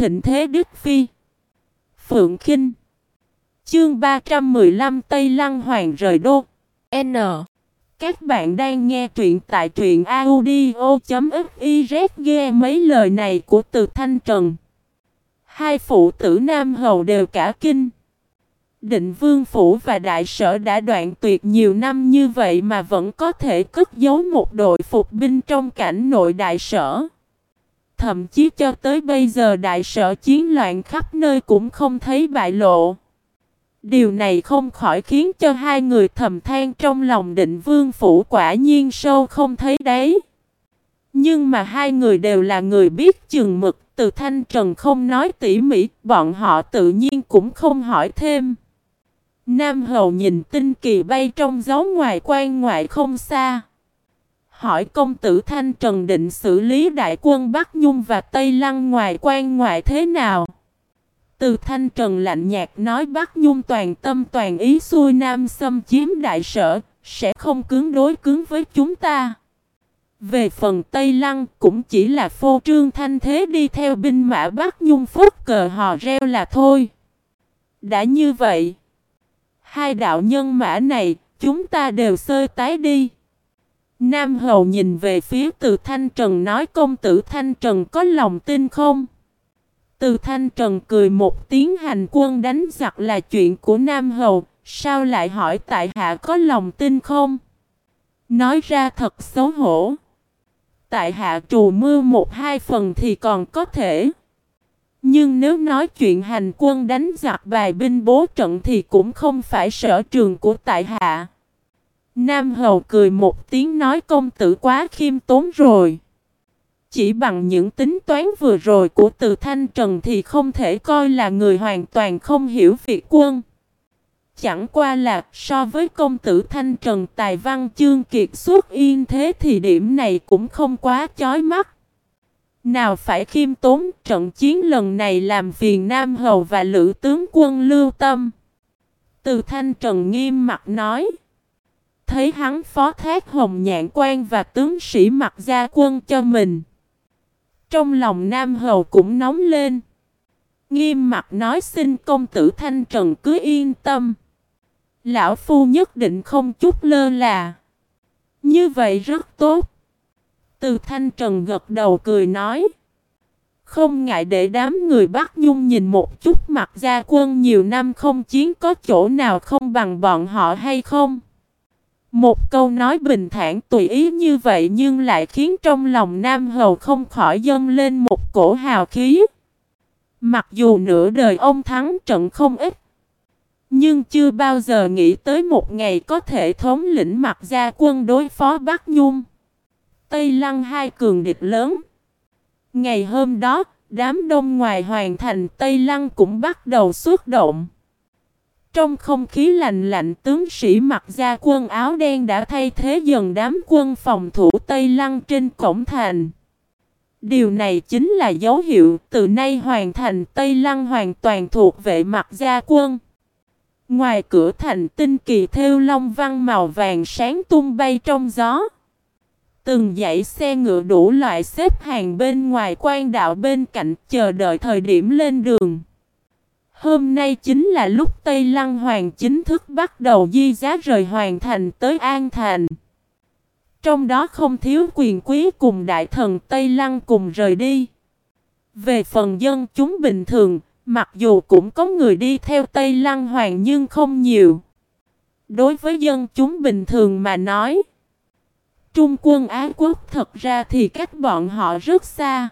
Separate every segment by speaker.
Speaker 1: thịnh thế Đức Phi. Phượng Kinh. Chương 315 Tây Lăng Hoàng rời đô. N. Các bạn đang nghe truyện tại truyện audio.fiz ghe mấy lời này của từ Thanh Trần. Hai phụ tử Nam Hầu đều cả kinh. Định Vương Phủ và Đại Sở đã đoạn tuyệt nhiều năm như vậy mà vẫn có thể cất giấu một đội phục binh trong cảnh nội Đại Sở. Thậm chí cho tới bây giờ Đại Sở chiến loạn khắp nơi cũng không thấy bại lộ. Điều này không khỏi khiến cho hai người thầm than trong lòng định Vương Phủ quả nhiên sâu không thấy đấy. Nhưng mà hai người đều là người biết chừng mực, từ Thanh Trần không nói tỉ mỉ, bọn họ tự nhiên cũng không hỏi thêm. Nam Hầu nhìn tinh kỳ bay trong gió ngoài quan ngoại không xa. Hỏi công tử Thanh Trần định xử lý đại quân Bắc Nhung và Tây Lăng ngoài quan ngoại thế nào? Từ Thanh Trần lạnh nhạt nói Bắc Nhung toàn tâm toàn ý xuôi Nam xâm chiếm đại sở, sẽ không cứng đối cứng với chúng ta. Về phần Tây Lăng cũng chỉ là phô trương thanh thế đi theo binh mã Bắc Nhung phúc cờ hò reo là thôi. Đã như vậy. Hai đạo nhân mã này, chúng ta đều sơi tái đi. Nam Hầu nhìn về phía từ Thanh Trần nói công tử Thanh Trần có lòng tin không? Từ Thanh Trần cười một tiếng hành quân đánh giặc là chuyện của Nam Hầu, sao lại hỏi tại hạ có lòng tin không? Nói ra thật xấu hổ. Tại hạ trù mưa một hai phần thì còn có thể. Nhưng nếu nói chuyện hành quân đánh giặc bài binh bố trận thì cũng không phải sở trường của tại hạ. Nam Hầu cười một tiếng nói công tử quá khiêm tốn rồi. Chỉ bằng những tính toán vừa rồi của từ Thanh Trần thì không thể coi là người hoàn toàn không hiểu việc quân. Chẳng qua là so với công tử Thanh Trần Tài Văn Chương Kiệt xuất yên thế thì điểm này cũng không quá chói mắt. Nào phải khiêm tốn, trận chiến lần này làm phiền Nam Hầu và Lữ tướng quân lưu tâm. Từ Thanh Trần nghiêm mặt nói. Thấy hắn phó thác hồng nhạn quan và tướng sĩ mặc gia quân cho mình. Trong lòng Nam Hầu cũng nóng lên. Nghiêm mặt nói xin công tử Thanh Trần cứ yên tâm. Lão Phu nhất định không chút lơ là. Như vậy rất tốt. Từ Thanh Trần gật đầu cười nói. Không ngại để đám người Bắc Nhung nhìn một chút mặt gia quân nhiều năm không chiến có chỗ nào không bằng bọn họ hay không? Một câu nói bình thản tùy ý như vậy nhưng lại khiến trong lòng Nam Hầu không khỏi dâng lên một cổ hào khí. Mặc dù nửa đời ông thắng trận không ít, nhưng chưa bao giờ nghĩ tới một ngày có thể thống lĩnh mặt gia quân đối phó Bắc Nhung. Tây Lăng hai cường địch lớn. Ngày hôm đó, đám đông ngoài hoàn thành Tây Lăng cũng bắt đầu xuất động. Trong không khí lạnh lạnh, tướng sĩ mặc ra quân áo đen đã thay thế dần đám quân phòng thủ Tây Lăng trên cổng thành. Điều này chính là dấu hiệu từ nay hoàn thành Tây Lăng hoàn toàn thuộc vệ mặt gia quân. Ngoài cửa thành tinh kỳ theo long văn màu vàng sáng tung bay trong gió. Từng dãy xe ngựa đủ loại xếp hàng bên ngoài quan đạo bên cạnh chờ đợi thời điểm lên đường. Hôm nay chính là lúc Tây Lăng Hoàng chính thức bắt đầu di giá rời Hoàng Thành tới An Thành. Trong đó không thiếu quyền quý cùng đại thần Tây Lăng cùng rời đi. Về phần dân chúng bình thường, mặc dù cũng có người đi theo Tây Lăng Hoàng nhưng không nhiều. Đối với dân chúng bình thường mà nói, Trung quân Á Quốc thật ra thì cách bọn họ rất xa.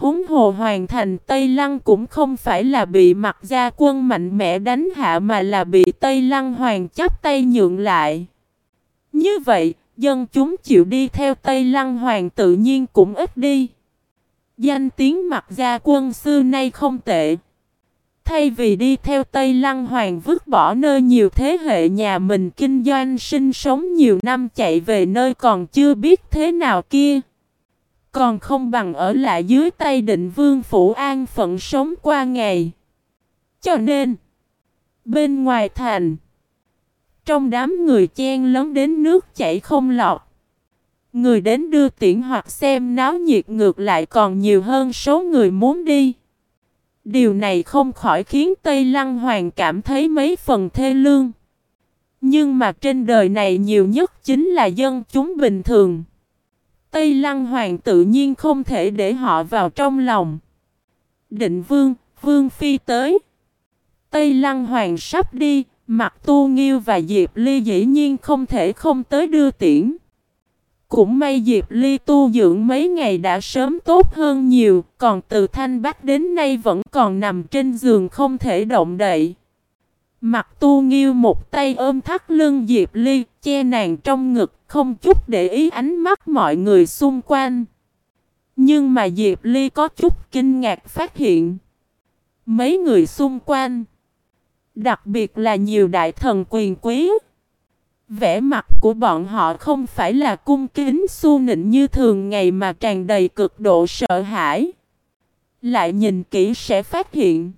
Speaker 1: Húng hồ hoàn thành Tây Lăng cũng không phải là bị mặt gia quân mạnh mẽ đánh hạ mà là bị Tây Lăng hoàng chấp tay nhượng lại. Như vậy, dân chúng chịu đi theo Tây Lăng hoàng tự nhiên cũng ít đi. Danh tiếng mặt gia quân xưa nay không tệ. Thay vì đi theo Tây Lăng Hoàng vứt bỏ nơi nhiều thế hệ nhà mình kinh doanh sinh sống nhiều năm chạy về nơi còn chưa biết thế nào kia. Còn không bằng ở lại dưới tay định vương phủ an phận sống qua ngày. Cho nên, bên ngoài thành, trong đám người chen lấn đến nước chảy không lọt. Người đến đưa tiễn hoặc xem náo nhiệt ngược lại còn nhiều hơn số người muốn đi. Điều này không khỏi khiến Tây Lăng Hoàng cảm thấy mấy phần thê lương. Nhưng mà trên đời này nhiều nhất chính là dân chúng bình thường. Tây Lăng Hoàng tự nhiên không thể để họ vào trong lòng. Định Vương, Vương Phi tới. Tây Lăng Hoàng sắp đi, Mặt Tu Nghiêu và Diệp Ly dĩ nhiên không thể không tới đưa tiễn. Cũng may Diệp Ly tu dưỡng mấy ngày đã sớm tốt hơn nhiều, còn từ Thanh Bắc đến nay vẫn còn nằm trên giường không thể động đậy. Mặt tu nghiêu một tay ôm thắt lưng Diệp Ly, che nàng trong ngực, không chút để ý ánh mắt mọi người xung quanh. Nhưng mà Diệp Ly có chút kinh ngạc phát hiện. Mấy người xung quanh, đặc biệt là nhiều đại thần quyền quý, vẻ mặt của bọn họ không phải là cung kính su nịnh như thường ngày mà tràn đầy cực độ sợ hãi. Lại nhìn kỹ sẽ phát hiện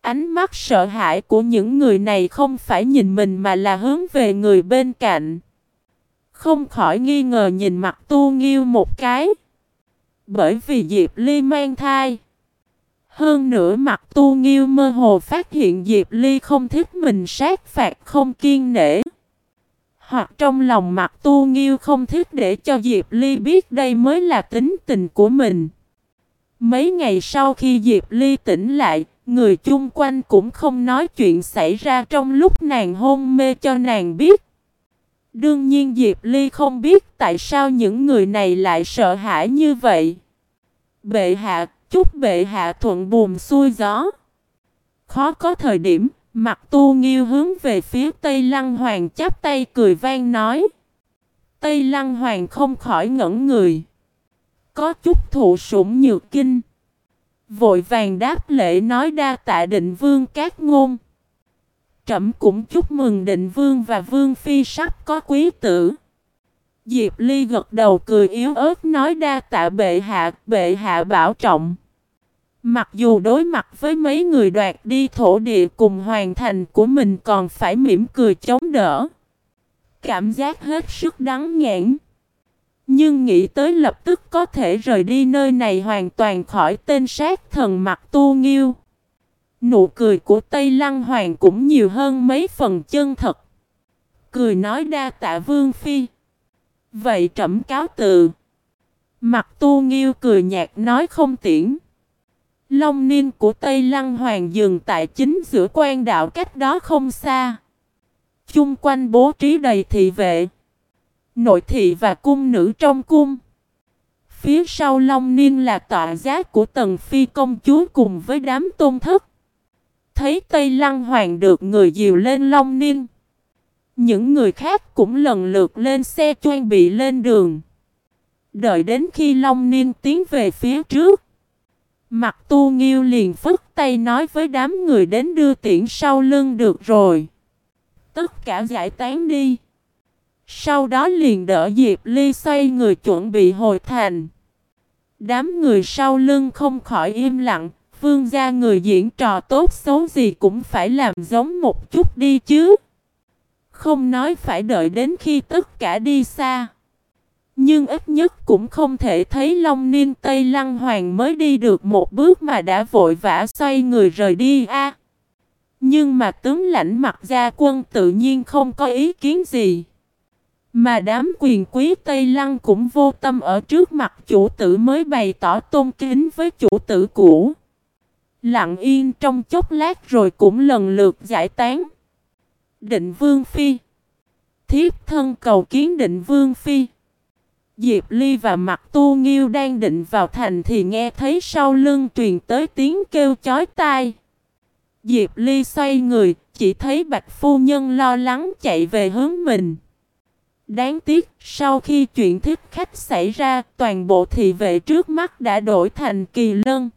Speaker 1: Ánh mắt sợ hãi của những người này không phải nhìn mình mà là hướng về người bên cạnh. Không khỏi nghi ngờ nhìn mặt tu nghiêu một cái. Bởi vì Diệp Ly mang thai. Hơn nữa mặt tu nghiêu mơ hồ phát hiện Diệp Ly không thích mình sát phạt không kiên nể. Hoặc trong lòng mặt tu nghiêu không thích để cho Diệp Ly biết đây mới là tính tình của mình. Mấy ngày sau khi Diệp Ly tỉnh lại, Người chung quanh cũng không nói chuyện xảy ra trong lúc nàng hôn mê cho nàng biết. Đương nhiên Diệp Ly không biết tại sao những người này lại sợ hãi như vậy. Bệ hạ, chúc bệ hạ thuận buồm xuôi gió. Khó có thời điểm, mặt tu nghiêu hướng về phía Tây Lăng Hoàng chắp tay cười vang nói. Tây Lăng Hoàng không khỏi ngẩn người. Có chút thụ sủng nhược kinh. Vội vàng đáp lễ nói đa tạ định vương các ngôn. Trẩm cũng chúc mừng định vương và vương phi sắp có quý tử. Diệp Ly gật đầu cười yếu ớt nói đa tạ bệ hạ, bệ hạ bảo trọng. Mặc dù đối mặt với mấy người đoạt đi thổ địa cùng hoàn thành của mình còn phải mỉm cười chống đỡ. Cảm giác hết sức đắng nghẹn. Nhưng nghĩ tới lập tức có thể rời đi nơi này hoàn toàn khỏi tên sát thần mặt tu nghiêu. Nụ cười của Tây Lăng Hoàng cũng nhiều hơn mấy phần chân thật. Cười nói đa tạ Vương Phi. Vậy trẫm cáo từ. Mặt tu nghiêu cười nhạt nói không tiễn. Long niên của Tây Lăng Hoàng dừng tại chính giữa quan đạo cách đó không xa. Chung quanh bố trí đầy thị vệ nội thị và cung nữ trong cung. Phía sau Long Niên là tọa giá của Tần Phi công chúa cùng với đám tôn thất. Thấy Tây Lăng Hoàng được người dìu lên Long Niên. Những người khác cũng lần lượt lên xe choan bị lên đường. Đợi đến khi Long Niên tiến về phía trước. Mặt tu nghiêu liền phức tay nói với đám người đến đưa tiễn sau lưng được rồi. Tất cả giải tán đi. Sau đó liền đỡ Diệp Ly xoay người chuẩn bị hồi thành. Đám người sau lưng không khỏi im lặng, vương gia người diễn trò tốt xấu gì cũng phải làm giống một chút đi chứ. Không nói phải đợi đến khi tất cả đi xa. Nhưng ít nhất cũng không thể thấy Long Niên Tây Lăng Hoàng mới đi được một bước mà đã vội vã xoay người rời đi a. Nhưng mà tướng lãnh mặt gia quân tự nhiên không có ý kiến gì. Mà đám quyền quý Tây Lăng cũng vô tâm ở trước mặt chủ tử mới bày tỏ tôn kính với chủ tử cũ. Lặng yên trong chốc lát rồi cũng lần lượt giải tán. Định Vương Phi Thiếp thân cầu kiến định Vương Phi Diệp Ly và Mặt Tu Nghiêu đang định vào thành thì nghe thấy sau lưng truyền tới tiếng kêu chói tai. Diệp Ly xoay người, chỉ thấy Bạch Phu Nhân lo lắng chạy về hướng mình. Đáng tiếc, sau khi chuyện thích khách xảy ra, toàn bộ thị vệ trước mắt đã đổi thành kỳ lân.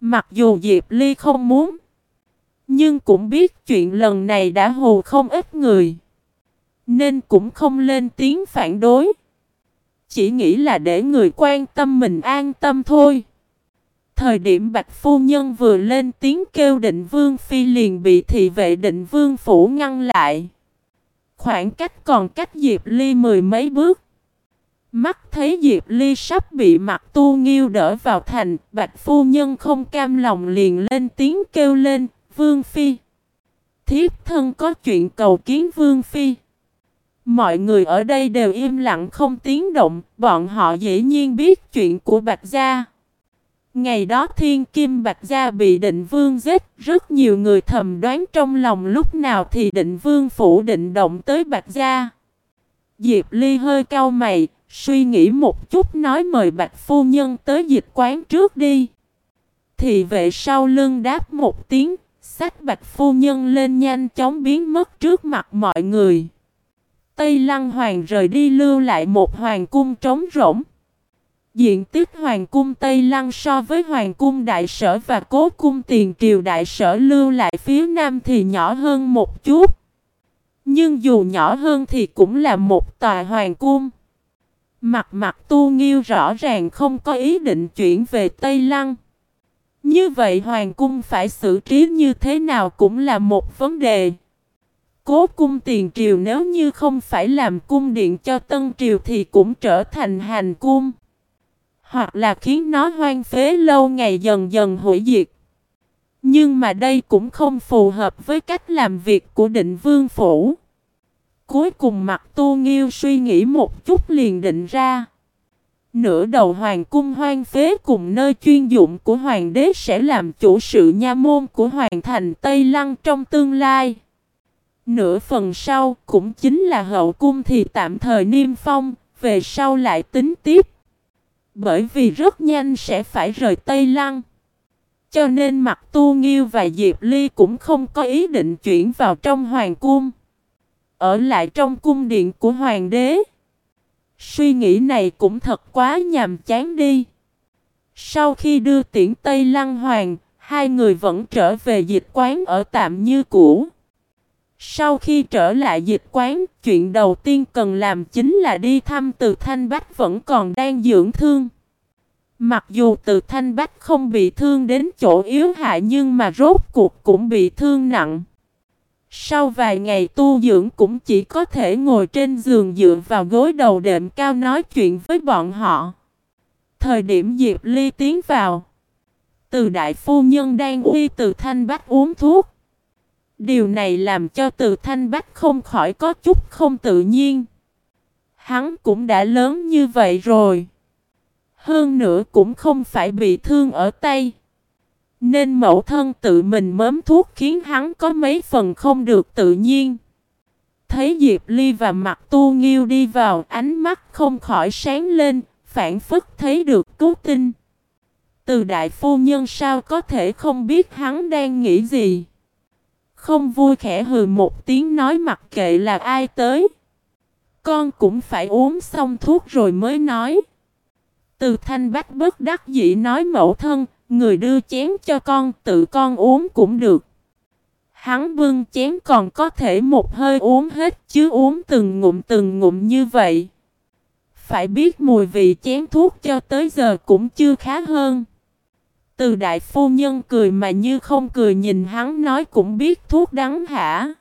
Speaker 1: Mặc dù Diệp Ly không muốn, nhưng cũng biết chuyện lần này đã hù không ít người. Nên cũng không lên tiếng phản đối. Chỉ nghĩ là để người quan tâm mình an tâm thôi. Thời điểm Bạch Phu Nhân vừa lên tiếng kêu định vương phi liền bị thị vệ định vương phủ ngăn lại. Khoảng cách còn cách Diệp Ly mười mấy bước. Mắt thấy Diệp Ly sắp bị mặt tu nghiêu đỡ vào thành, bạch phu nhân không cam lòng liền lên tiếng kêu lên, Vương Phi. Thiếp thân có chuyện cầu kiến Vương Phi. Mọi người ở đây đều im lặng không tiếng động, bọn họ dễ nhiên biết chuyện của Bạch Gia. Ngày đó thiên kim Bạch Gia bị định vương giết, rất nhiều người thầm đoán trong lòng lúc nào thì định vương phủ định động tới Bạch Gia. Diệp Ly hơi cau mày, suy nghĩ một chút nói mời Bạch Phu Nhân tới dịch quán trước đi. Thì vệ sau lưng đáp một tiếng, sách Bạch Phu Nhân lên nhanh chóng biến mất trước mặt mọi người. Tây Lăng Hoàng rời đi lưu lại một hoàng cung trống rỗng. Diện tích hoàng cung Tây Lăng so với hoàng cung đại sở và cố cung tiền triều đại sở lưu lại phía nam thì nhỏ hơn một chút. Nhưng dù nhỏ hơn thì cũng là một tòa hoàng cung. Mặt mặt tu nghiêu rõ ràng không có ý định chuyển về Tây Lăng. Như vậy hoàng cung phải xử trí như thế nào cũng là một vấn đề. Cố cung tiền triều nếu như không phải làm cung điện cho tân triều thì cũng trở thành hành cung. Hoặc là khiến nó hoang phế lâu ngày dần dần hủy diệt. Nhưng mà đây cũng không phù hợp với cách làm việc của định vương phủ. Cuối cùng mặt tu nghiêu suy nghĩ một chút liền định ra. Nửa đầu hoàng cung hoang phế cùng nơi chuyên dụng của hoàng đế sẽ làm chủ sự nha môn của hoàng thành Tây Lăng trong tương lai. Nửa phần sau cũng chính là hậu cung thì tạm thời niêm phong, về sau lại tính tiếp. Bởi vì rất nhanh sẽ phải rời Tây Lăng. Cho nên mặt tu nghiêu và Diệp Ly cũng không có ý định chuyển vào trong hoàng cung. Ở lại trong cung điện của hoàng đế. Suy nghĩ này cũng thật quá nhàm chán đi. Sau khi đưa tiễn Tây Lăng Hoàng, hai người vẫn trở về dịch quán ở tạm như cũ. Sau khi trở lại dịch quán, chuyện đầu tiên cần làm chính là đi thăm từ Thanh Bách vẫn còn đang dưỡng thương. Mặc dù từ Thanh Bách không bị thương đến chỗ yếu hại nhưng mà rốt cuộc cũng bị thương nặng. Sau vài ngày tu dưỡng cũng chỉ có thể ngồi trên giường dựa vào gối đầu đệm cao nói chuyện với bọn họ. Thời điểm Diệp Ly tiến vào. Từ đại phu nhân đang uy từ Thanh Bách uống thuốc. Điều này làm cho từ Thanh Bách không khỏi có chút không tự nhiên. Hắn cũng đã lớn như vậy rồi. Hơn nữa cũng không phải bị thương ở tay. Nên mẫu thân tự mình mớm thuốc khiến hắn có mấy phần không được tự nhiên. Thấy Diệp Ly và mặt tu nghiêu đi vào ánh mắt không khỏi sáng lên, phản phức thấy được cứu tinh. Từ đại phu nhân sao có thể không biết hắn đang nghĩ gì. Không vui khẽ hừ một tiếng nói mặc kệ là ai tới. Con cũng phải uống xong thuốc rồi mới nói. Từ thanh bách bất đắc dĩ nói mẫu thân, người đưa chén cho con, tự con uống cũng được. Hắn bưng chén còn có thể một hơi uống hết chứ uống từng ngụm từng ngụm như vậy. Phải biết mùi vị chén thuốc cho tới giờ cũng chưa khá hơn. Từ đại phu nhân cười mà như không cười nhìn hắn nói cũng biết thuốc đắng hả.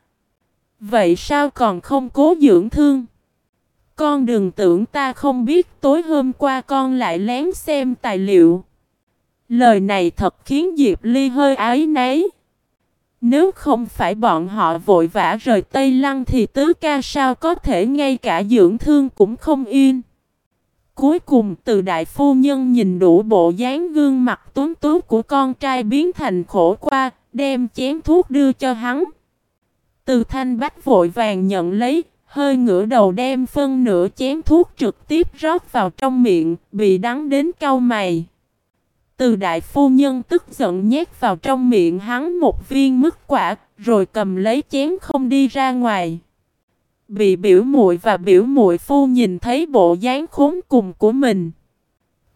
Speaker 1: Vậy sao còn không cố dưỡng thương? Con đừng tưởng ta không biết, tối hôm qua con lại lén xem tài liệu. Lời này thật khiến Diệp Ly hơi ái nấy. Nếu không phải bọn họ vội vã rời Tây Lăng thì tứ ca sao có thể ngay cả dưỡng thương cũng không yên. Cuối cùng từ đại phu nhân nhìn đủ bộ dáng gương mặt tuấn tú của con trai biến thành khổ qua, đem chén thuốc đưa cho hắn. Từ thanh bách vội vàng nhận lấy, hơi ngửa đầu đem phân nửa chén thuốc trực tiếp rót vào trong miệng, bị đắng đến cau mày. Từ đại phu nhân tức giận nhét vào trong miệng hắn một viên mứt quả, rồi cầm lấy chén không đi ra ngoài. Bị biểu muội và biểu muội phu nhìn thấy bộ dáng khốn cùng của mình.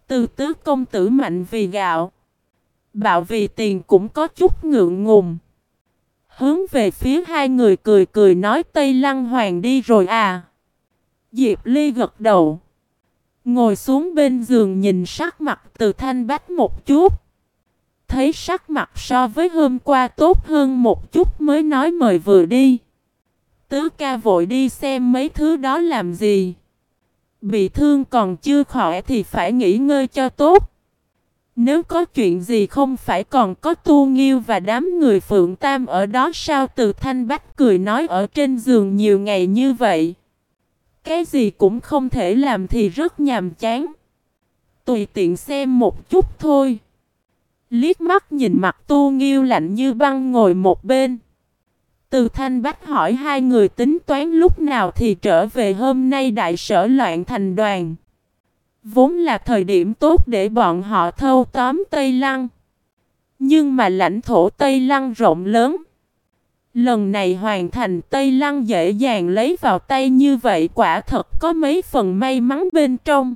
Speaker 1: Từ tứ công tử mạnh vì gạo. Bạo vì tiền cũng có chút ngượng ngùng. Hướng về phía hai người cười cười nói Tây Lăng Hoàng đi rồi à. Diệp Ly gật đầu. Ngồi xuống bên giường nhìn sắc mặt từ thanh bách một chút. Thấy sắc mặt so với hôm qua tốt hơn một chút mới nói mời vừa đi. Tứ ca vội đi xem mấy thứ đó làm gì. Bị thương còn chưa khỏe thì phải nghỉ ngơi cho tốt. Nếu có chuyện gì không phải còn có tu nghiêu và đám người phượng tam ở đó sao từ thanh bách cười nói ở trên giường nhiều ngày như vậy. Cái gì cũng không thể làm thì rất nhàm chán. Tùy tiện xem một chút thôi. Liếc mắt nhìn mặt tu nghiêu lạnh như băng ngồi một bên. Từ thanh bách hỏi hai người tính toán lúc nào thì trở về hôm nay đại sở loạn thành đoàn. Vốn là thời điểm tốt để bọn họ thâu tóm Tây Lăng. Nhưng mà lãnh thổ Tây Lăng rộng lớn. Lần này hoàn thành Tây Lăng dễ dàng lấy vào tay như vậy quả thật có mấy phần may mắn bên trong.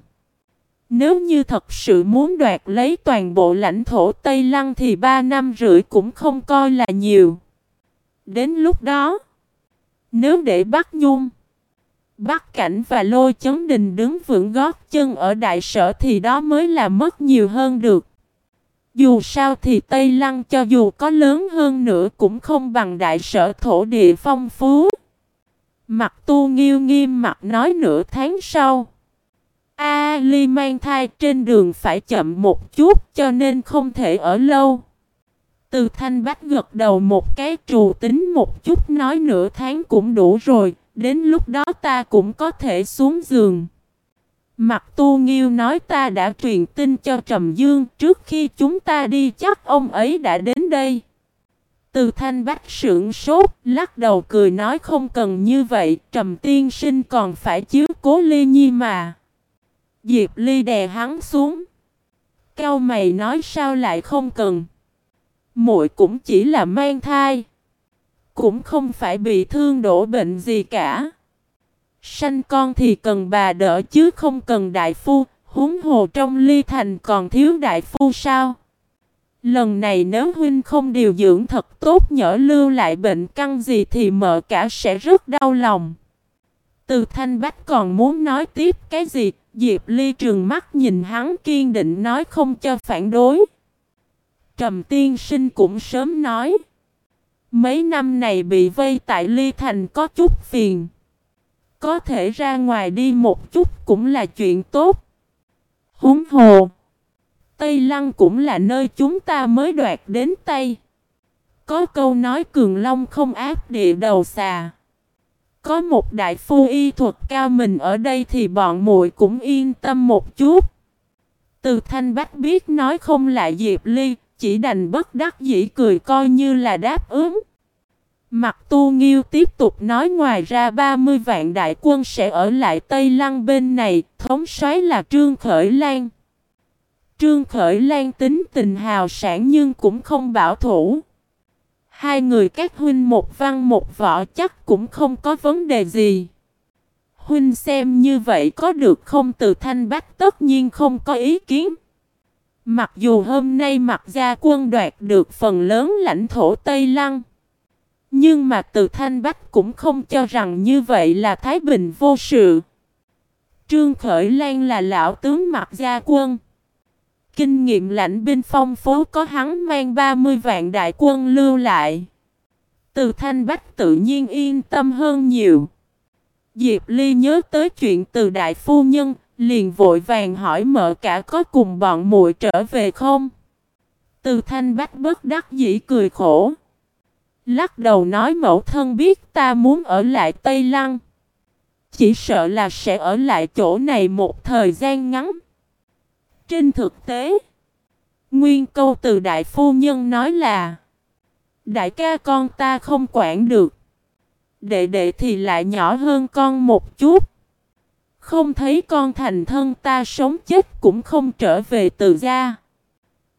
Speaker 1: Nếu như thật sự muốn đoạt lấy toàn bộ lãnh thổ Tây Lăng thì ba năm rưỡi cũng không coi là nhiều. Đến lúc đó, nếu để bắt Nhung, Bắc Cảnh và Lôi Chấn Đình đứng vững gót chân ở đại sở thì đó mới là mất nhiều hơn được. Dù sao thì Tây Lăng cho dù có lớn hơn nữa cũng không bằng đại sở thổ địa phong phú. Mặt tu nghiêu nghiêm mặt nói nửa tháng sau. A Ly mang thai trên đường phải chậm một chút cho nên không thể ở lâu. Từ thanh bách gật đầu một cái trù tính một chút nói nửa tháng cũng đủ rồi, đến lúc đó ta cũng có thể xuống giường. Mặt tu nghiêu nói ta đã truyền tin cho Trầm Dương trước khi chúng ta đi chắc ông ấy đã đến đây. Từ thanh bách sưởng sốt, lắc đầu cười nói không cần như vậy, Trầm tiên sinh còn phải chiếu cố ly nhi mà. Diệp ly đè hắn xuống. Cao mày nói sao lại không cần muội cũng chỉ là mang thai. Cũng không phải bị thương đổ bệnh gì cả. Sanh con thì cần bà đỡ chứ không cần đại phu, huống hồ trong ly thành còn thiếu đại phu sao? Lần này nếu huynh không điều dưỡng thật tốt nhỡ lưu lại bệnh căn gì thì mợ cả sẽ rất đau lòng. Từ thanh bách còn muốn nói tiếp cái gì, Diệp Ly trường mắt nhìn hắn kiên định nói không cho phản đối. Trầm tiên sinh cũng sớm nói. Mấy năm này bị vây tại Ly Thành có chút phiền. Có thể ra ngoài đi một chút cũng là chuyện tốt. Húng hồ. Tây Lăng cũng là nơi chúng ta mới đoạt đến Tây. Có câu nói cường long không áp địa đầu xà. Có một đại phu y thuật cao mình ở đây thì bọn muội cũng yên tâm một chút. Từ thanh bách biết nói không lại Diệp Ly, chỉ đành bất đắc dĩ cười coi như là đáp ứng. Mặt tu nghiêu tiếp tục nói ngoài ra 30 vạn đại quân sẽ ở lại Tây Lăng bên này, thống soái là Trương Khởi Lan. Trương Khởi Lan tính tình hào sản nhưng cũng không bảo thủ. Hai người các huynh một văn một võ chắc cũng không có vấn đề gì. Huynh xem như vậy có được không từ thanh bách tất nhiên không có ý kiến. Mặc dù hôm nay mặt gia quân đoạt được phần lớn lãnh thổ Tây Lăng. Nhưng mà từ Thanh Bách cũng không cho rằng như vậy là Thái Bình vô sự. Trương Khởi Lan là lão tướng mặt gia quân. Kinh nghiệm lãnh binh phong phố có hắn mang 30 vạn đại quân lưu lại. Từ Thanh Bách tự nhiên yên tâm hơn nhiều. Diệp Ly nhớ tới chuyện từ đại phu nhân, liền vội vàng hỏi mợ cả có cùng bọn muội trở về không? Từ Thanh Bách bất đắc dĩ cười khổ. Lắc đầu nói mẫu thân biết ta muốn ở lại Tây Lăng. Chỉ sợ là sẽ ở lại chỗ này một thời gian ngắn. Trên thực tế, nguyên câu từ đại phu nhân nói là Đại ca con ta không quản được. Đệ đệ thì lại nhỏ hơn con một chút. Không thấy con thành thân ta sống chết cũng không trở về từ gia.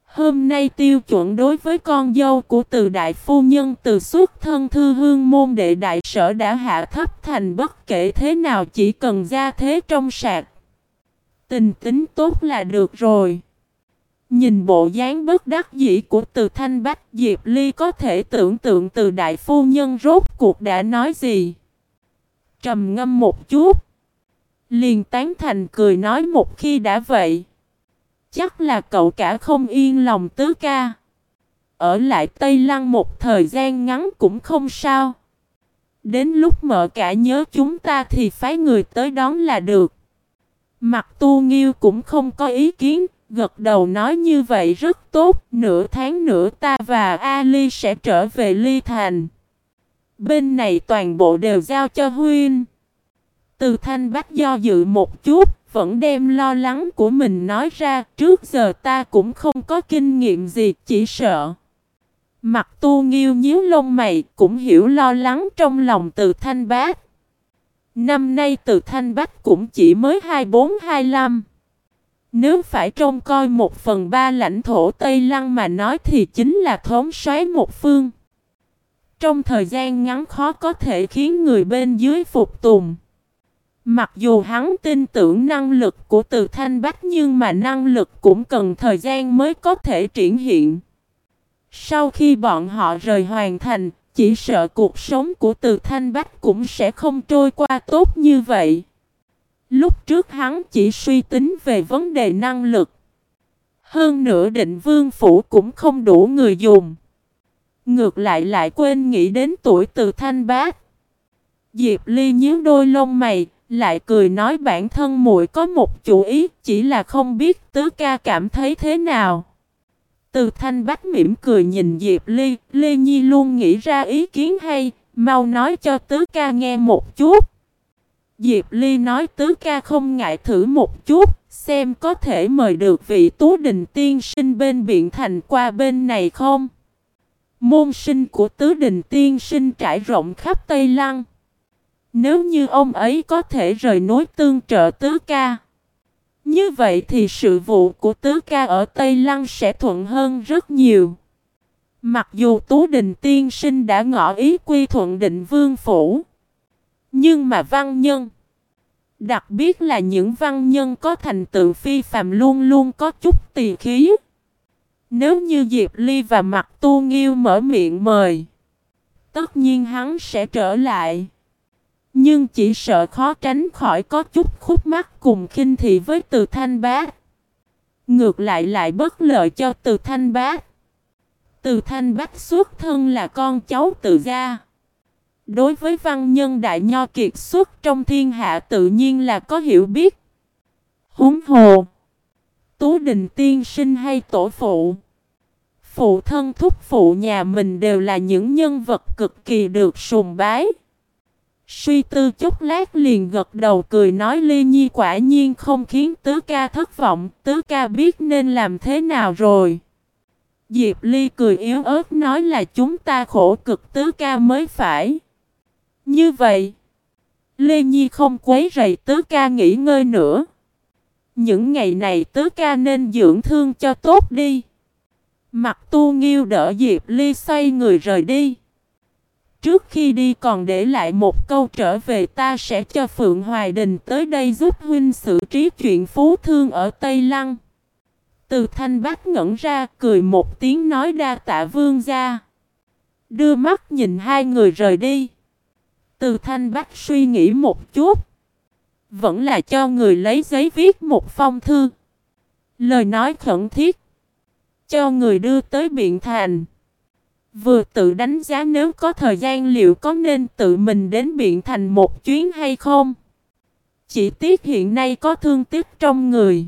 Speaker 1: Hôm nay tiêu chuẩn đối với con dâu của từ đại phu nhân từ xuất thân thư hương môn đệ đại sở đã hạ thấp thành bất kể thế nào chỉ cần ra thế trong sạc. Tình tính tốt là được rồi. Nhìn bộ dáng bất đắc dĩ của từ thanh bách Diệp Ly có thể tưởng tượng từ đại phu nhân rốt cuộc đã nói gì. Trầm ngâm một chút. Liền tán thành cười nói một khi đã vậy. Chắc là cậu cả không yên lòng tứ ca. Ở lại Tây Lăng một thời gian ngắn cũng không sao. Đến lúc mợ cả nhớ chúng ta thì phái người tới đón là được. Mặt tu nghiêu cũng không có ý kiến, gật đầu nói như vậy rất tốt, nửa tháng nữa ta và Ali sẽ trở về Ly Thành. Bên này toàn bộ đều giao cho Huynh. Từ thanh bách do dự một chút, vẫn đem lo lắng của mình nói ra, trước giờ ta cũng không có kinh nghiệm gì, chỉ sợ. Mặt tu nghiêu nhíu lông mày, cũng hiểu lo lắng trong lòng từ thanh bát. Năm nay từ thanh bách cũng chỉ mới 24-25. Nếu phải trông coi một phần ba lãnh thổ Tây Lăng mà nói thì chính là thống soái một phương. Trong thời gian ngắn khó có thể khiến người bên dưới phục tùng. Mặc dù hắn tin tưởng năng lực của từ thanh bách nhưng mà năng lực cũng cần thời gian mới có thể triển hiện. Sau khi bọn họ rời hoàn thành, chỉ sợ cuộc sống của từ thanh bách cũng sẽ không trôi qua tốt như vậy. Lúc trước hắn chỉ suy tính về vấn đề năng lực. Hơn nữa định vương phủ cũng không đủ người dùng. Ngược lại lại quên nghĩ đến tuổi từ thanh bát. Diệp Ly nhíu đôi lông mày, lại cười nói bản thân muội có một chủ ý, chỉ là không biết tứ ca cảm thấy thế nào. Từ thanh bách mỉm cười nhìn Diệp Ly, ly Nhi luôn nghĩ ra ý kiến hay, mau nói cho tứ ca nghe một chút. Diệp Ly nói tứ ca không ngại thử một chút, xem có thể mời được vị tú đình tiên sinh bên biện thành qua bên này không. Môn sinh của tứ đình tiên sinh trải rộng khắp Tây Lăng. Nếu như ông ấy có thể rời nối tương trợ tứ ca. Như vậy thì sự vụ của tứ ca ở Tây Lăng sẽ thuận hơn rất nhiều. Mặc dù Tú Đình Tiên Sinh đã ngỏ ý quy thuận định vương phủ. Nhưng mà văn nhân. Đặc biệt là những văn nhân có thành tựu phi phàm luôn luôn có chút tỳ khí. Nếu như Diệp Ly và Mặt Tu Nghiêu mở miệng mời. Tất nhiên hắn sẽ trở lại. Nhưng chỉ sợ khó tránh khỏi có chút khúc mắc cùng khinh thị với từ thanh bát. Ngược lại lại bất lợi cho từ thanh bát. Từ thanh bát xuất thân là con cháu tự gia. Đối với văn nhân đại nho kiệt xuất trong thiên hạ tự nhiên là có hiểu biết. Húng hồ. Tú đình tiên sinh hay tổ phụ. Phụ thân thúc phụ nhà mình đều là những nhân vật cực kỳ được sùng bái. Suy tư chút lát liền gật đầu cười nói Ly Nhi quả nhiên không khiến tứ ca thất vọng, tứ ca biết nên làm thế nào rồi. Diệp Ly cười yếu ớt nói là chúng ta khổ cực tứ ca mới phải. Như vậy, Lê Nhi không quấy rầy tứ ca nghỉ ngơi nữa. Những ngày này tứ ca nên dưỡng thương cho tốt đi. Mặt tu nghiêu đỡ Diệp Ly xoay người rời đi. Trước khi đi còn để lại một câu trở về ta sẽ cho Phượng Hoài Đình tới đây giúp huynh xử trí chuyện phú thương ở Tây Lăng. Từ thanh bác ngẩn ra, cười một tiếng nói đa tạ vương gia. Đưa mắt nhìn hai người rời đi. Từ thanh bác suy nghĩ một chút. Vẫn là cho người lấy giấy viết một phong thư. Lời nói khẩn thiết. Cho người đưa tới Biện Thành. Vừa tự đánh giá nếu có thời gian liệu có nên tự mình đến Biện Thành một chuyến hay không. Chỉ tiếc hiện nay có thương tiếc trong người.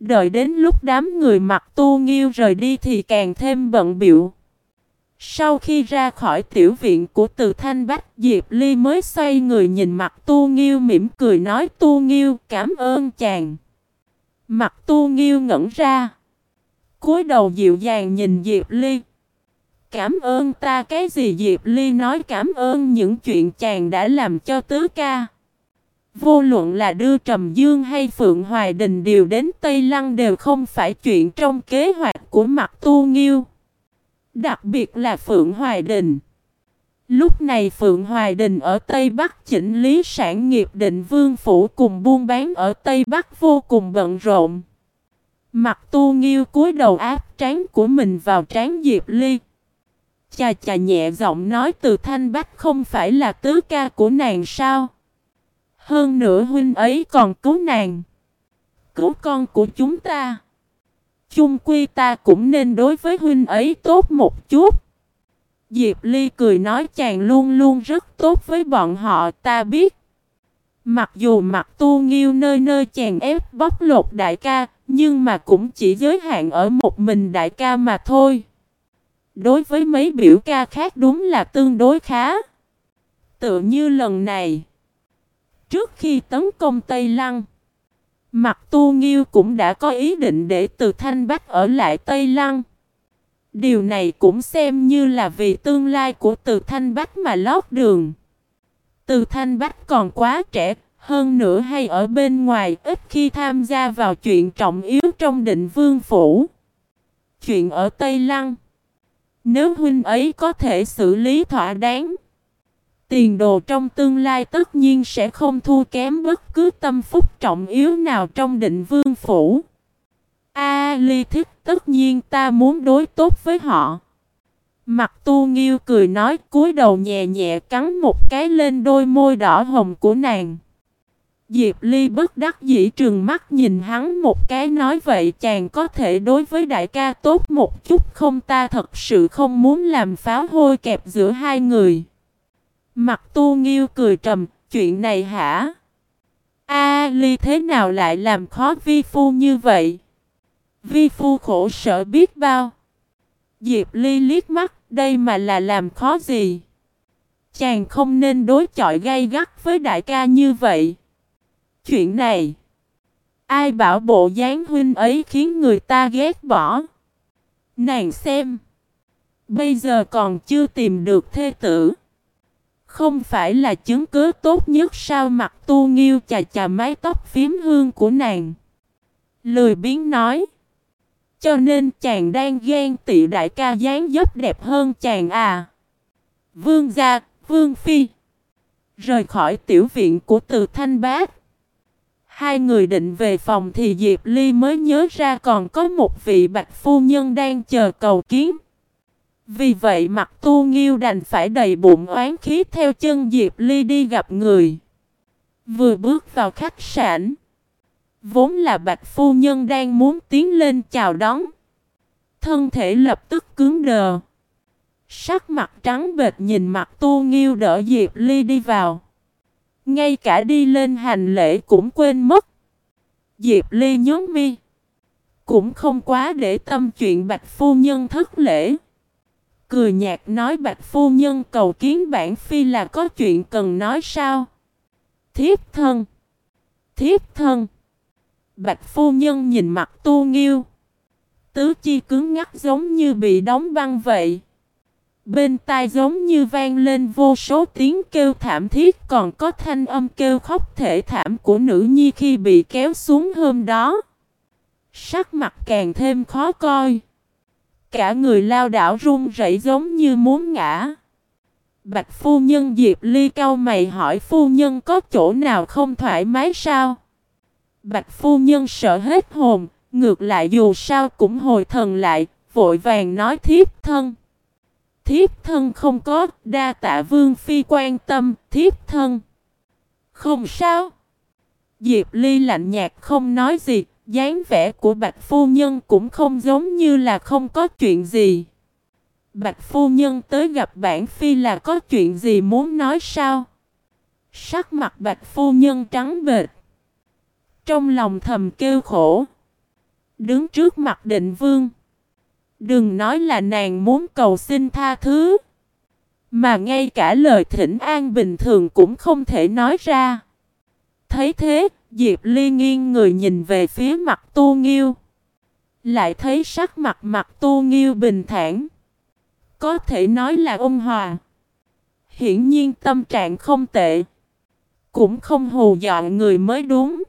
Speaker 1: Đợi đến lúc đám người mặc tu nghiêu rời đi thì càng thêm bận biệu. Sau khi ra khỏi tiểu viện của từ Thanh Bách, Diệp Ly mới xoay người nhìn mặt tu nghiêu mỉm cười nói tu nghiêu cảm ơn chàng. Mặt tu nghiêu ngẩn ra. cúi đầu dịu dàng nhìn Diệp Ly. Cảm ơn ta, cái gì Diệp Ly nói, cảm ơn những chuyện chàng đã làm cho tứ ca. Vô luận là đưa Trầm Dương hay Phượng Hoài Đình đều đến Tây Lăng đều không phải chuyện trong kế hoạch của mặt tu nghiêu. Đặc biệt là Phượng Hoài Đình. Lúc này Phượng Hoài Đình ở Tây Bắc chỉnh lý sản nghiệp định vương phủ cùng buôn bán ở Tây Bắc vô cùng bận rộn. Mặt tu nghiêu cúi đầu áp trán của mình vào trán Diệp Ly. Chà chà nhẹ giọng nói từ thanh bách không phải là tứ ca của nàng sao? Hơn nữa huynh ấy còn cứu nàng. Cứu con của chúng ta. Chung quy ta cũng nên đối với huynh ấy tốt một chút. Diệp Ly cười nói chàng luôn luôn rất tốt với bọn họ ta biết. Mặc dù mặt tu nghiêu nơi nơi chàng ép bóc lột đại ca, nhưng mà cũng chỉ giới hạn ở một mình đại ca mà thôi. Đối với mấy biểu ca khác đúng là tương đối khá. Tự như lần này. Trước khi tấn công Tây Lăng, Mặt tu nghiêu cũng đã có ý định để từ Thanh Bách ở lại Tây Lăng. Điều này cũng xem như là vì tương lai của từ Thanh Bách mà lót đường. Từ Thanh Bách còn quá trẻ, hơn nữa hay ở bên ngoài ít khi tham gia vào chuyện trọng yếu trong định vương phủ. Chuyện ở Tây Lăng. Nếu huynh ấy có thể xử lý thỏa đáng, tiền đồ trong tương lai tất nhiên sẽ không thua kém bất cứ tâm phúc trọng yếu nào trong định vương phủ. A ly thích tất nhiên ta muốn đối tốt với họ. Mặt tu nghiêu cười nói cúi đầu nhẹ nhẹ cắn một cái lên đôi môi đỏ hồng của nàng. Diệp Ly bất đắc dĩ trừng mắt nhìn hắn một cái nói vậy chàng có thể đối với đại ca tốt một chút không ta thật sự không muốn làm pháo hôi kẹp giữa hai người. Mặt tu nghiêu cười trầm, chuyện này hả? A ly thế nào lại làm khó vi phu như vậy? Vi phu khổ sở biết bao. Diệp ly liếc mắt, đây mà là làm khó gì? Chàng không nên đối chọi gay gắt với đại ca như vậy. Chuyện này, ai bảo bộ dáng huynh ấy khiến người ta ghét bỏ? Nàng xem, bây giờ còn chưa tìm được thê tử. Không phải là chứng cứ tốt nhất sao mặt tu nghiêu chà chà mái tóc phím hương của nàng. Lười biến nói. Cho nên chàng đang ghen tị đại ca dáng dấp đẹp hơn chàng à. Vương gia, vương phi. Rời khỏi tiểu viện của từ thanh bát. Hai người định về phòng thì Diệp Ly mới nhớ ra còn có một vị bạch phu nhân đang chờ cầu kiến. Vì vậy mặt tu nghiêu đành phải đầy bụng oán khí theo chân Diệp Ly đi gặp người. Vừa bước vào khách sạn. Vốn là bạch phu nhân đang muốn tiến lên chào đón. Thân thể lập tức cứng đờ. Sắc mặt trắng bệt nhìn mặt tu nghiêu đỡ Diệp Ly đi vào. Ngay cả đi lên hành lễ cũng quên mất. Diệp Ly nhớ mi. Cũng không quá để tâm chuyện bạch phu nhân thất lễ. Cười nhạt nói bạch phu nhân cầu kiến bản phi là có chuyện cần nói sao? Thiếp thân. Thiếp thân. Bạch phu nhân nhìn mặt tu nghiêu. Tứ chi cứng ngắc giống như bị đóng băng vậy. Bên tai giống như vang lên vô số tiếng kêu thảm thiết còn có thanh âm kêu khóc thể thảm của nữ nhi khi bị kéo xuống hôm đó. Sắc mặt càng thêm khó coi. Cả người lao đảo run rẩy giống như muốn ngã. Bạch phu nhân Diệp Ly cao mày hỏi phu nhân có chỗ nào không thoải mái sao? Bạch phu nhân sợ hết hồn, ngược lại dù sao cũng hồi thần lại, vội vàng nói thiếp thân. Thiếp thân không có, đa tạ vương phi quan tâm, thiếp thân. Không sao. Diệp Ly lạnh nhạt không nói gì, dáng vẻ của Bạch Phu Nhân cũng không giống như là không có chuyện gì. Bạch Phu Nhân tới gặp bản Phi là có chuyện gì muốn nói sao? Sắc mặt Bạch Phu Nhân trắng bệch, Trong lòng thầm kêu khổ. Đứng trước mặt định vương. Đừng nói là nàng muốn cầu xin tha thứ. Mà ngay cả lời thỉnh an bình thường cũng không thể nói ra. Thấy thế, Diệp Ly nghiêng người nhìn về phía mặt tu nghiêu. Lại thấy sắc mặt mặt tu nghiêu bình thản. Có thể nói là ôn hòa. Hiển nhiên tâm trạng không tệ. Cũng không hù dọa người mới đúng.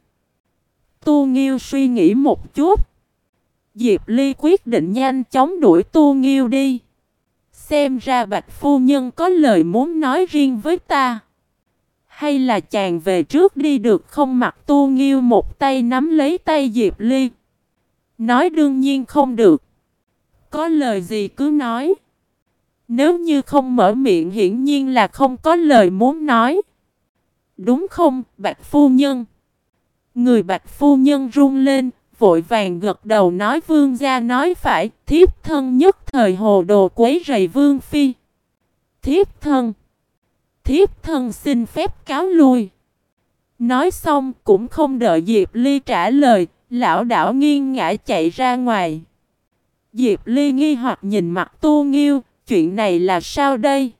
Speaker 1: Tu nghiêu suy nghĩ một chút. Diệp Ly quyết định nhanh chóng đuổi Tu nghiêu đi. Xem ra bạch phu nhân có lời muốn nói riêng với ta. Hay là chàng về trước đi được không mặc tu nghiêu một tay nắm lấy tay Diệp Ly. Nói đương nhiên không được. Có lời gì cứ nói. Nếu như không mở miệng hiển nhiên là không có lời muốn nói. Đúng không, bạch phu nhân? Người bạch phu nhân run lên, vội vàng gật đầu nói vương gia nói phải, thiếp thân nhất thời hồ đồ quấy rầy vương phi. Thiếp thân thiếp thân xin phép cáo lui. Nói xong cũng không đợi Diệp Ly trả lời, lão đảo nghiêng ngã chạy ra ngoài. Diệp Ly nghi hoặc nhìn mặt tu nghiêu, chuyện này là sao đây?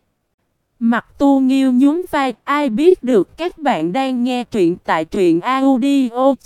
Speaker 1: Mặt tu nghiêu nhún vai, ai biết được các bạn đang nghe truyện tại truyện audio.fif